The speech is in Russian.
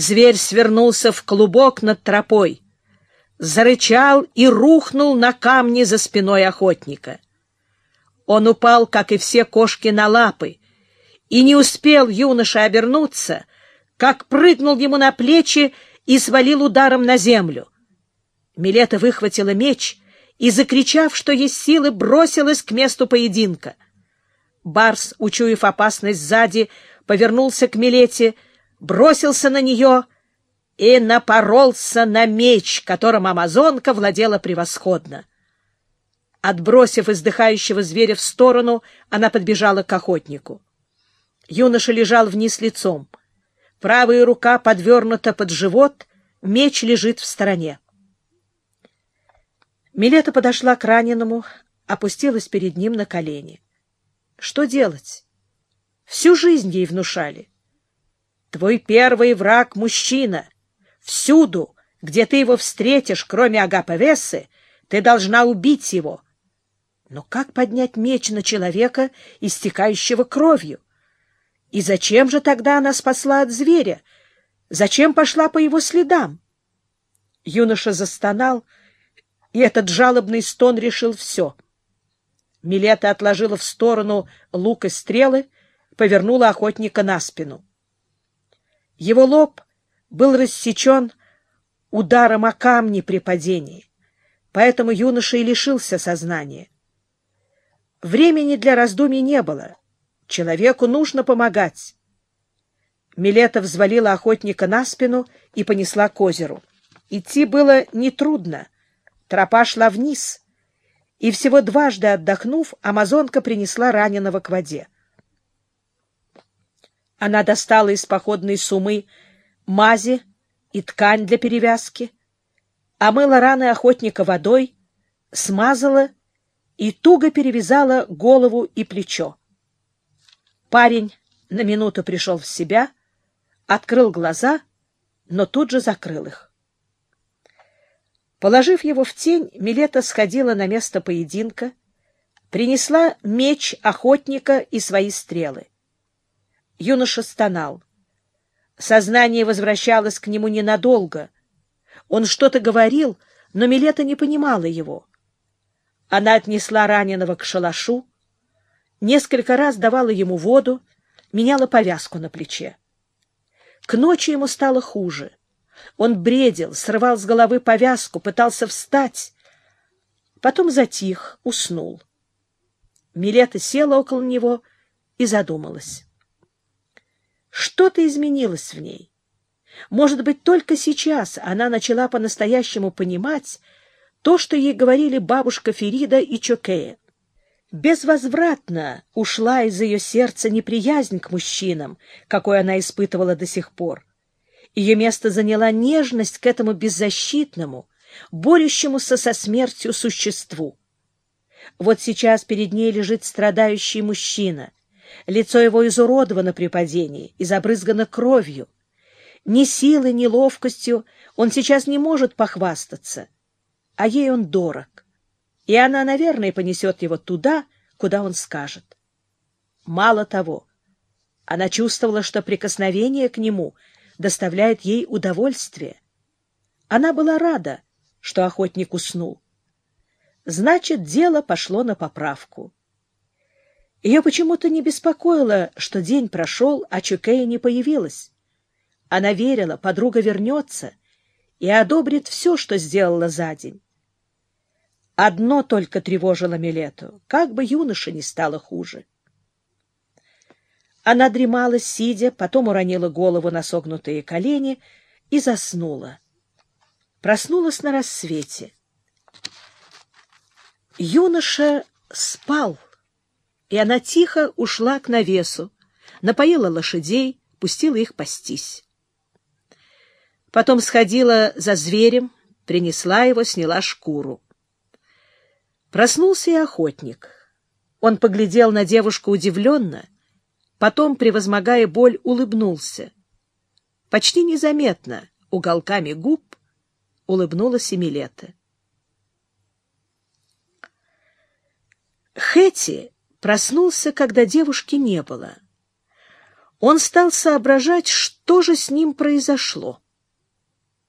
Зверь свернулся в клубок над тропой, зарычал и рухнул на камни за спиной охотника. Он упал, как и все кошки, на лапы, и не успел юноша обернуться, как прыгнул ему на плечи и свалил ударом на землю. Милета выхватила меч и, закричав, что есть силы, бросилась к месту поединка. Барс, учуяв опасность сзади, повернулся к Милете, бросился на нее и напоролся на меч, которым амазонка владела превосходно. Отбросив издыхающего зверя в сторону, она подбежала к охотнику. Юноша лежал вниз лицом. Правая рука подвернута под живот, меч лежит в стороне. Милета подошла к раненому, опустилась перед ним на колени. Что делать? Всю жизнь ей внушали. Твой первый враг — мужчина. Всюду, где ты его встретишь, кроме Агапа-Вессы, ты должна убить его. Но как поднять меч на человека, истекающего кровью? И зачем же тогда она спасла от зверя? Зачем пошла по его следам? Юноша застонал, и этот жалобный стон решил все. Милета отложила в сторону лук и стрелы, повернула охотника на спину. Его лоб был рассечен ударом о камни при падении, поэтому юноша и лишился сознания. Времени для раздумий не было. Человеку нужно помогать. Милета взвалила охотника на спину и понесла к озеру. Идти было нетрудно. Тропа шла вниз, и всего дважды отдохнув, амазонка принесла раненого к воде. Она достала из походной сумы мази и ткань для перевязки, омыла раны охотника водой, смазала и туго перевязала голову и плечо. Парень на минуту пришел в себя, открыл глаза, но тут же закрыл их. Положив его в тень, Милета сходила на место поединка, принесла меч охотника и свои стрелы. Юноша стонал. Сознание возвращалось к нему ненадолго. Он что-то говорил, но Милета не понимала его. Она отнесла раненого к шалашу, несколько раз давала ему воду, меняла повязку на плече. К ночи ему стало хуже. Он бредил, срывал с головы повязку, пытался встать. Потом затих, уснул. Милета села около него и задумалась. Что-то изменилось в ней. Может быть, только сейчас она начала по-настоящему понимать то, что ей говорили бабушка Ферида и Чокея. Безвозвратно ушла из ее сердца неприязнь к мужчинам, какой она испытывала до сих пор. Ее место заняла нежность к этому беззащитному, борющемуся со смертью существу. Вот сейчас перед ней лежит страдающий мужчина — Лицо его изуродовано при падении и забрызгано кровью. Ни силой, ни ловкостью он сейчас не может похвастаться, а ей он дорог, и она, наверное, понесет его туда, куда он скажет. Мало того, она чувствовала, что прикосновение к нему доставляет ей удовольствие. Она была рада, что охотник уснул. Значит, дело пошло на поправку. Ее почему-то не беспокоило, что день прошел, а Чукея не появилась. Она верила, подруга вернется и одобрит все, что сделала за день. Одно только тревожило Милету, как бы юноше не стало хуже. Она дремала, сидя, потом уронила голову на согнутые колени и заснула. Проснулась на рассвете. Юноша спал и она тихо ушла к навесу, напоила лошадей, пустила их пастись. Потом сходила за зверем, принесла его, сняла шкуру. Проснулся и охотник. Он поглядел на девушку удивленно, потом, превозмогая боль, улыбнулся. Почти незаметно, уголками губ, улыбнулась Эмилета. Хэти проснулся, когда девушки не было. Он стал соображать, что же с ним произошло.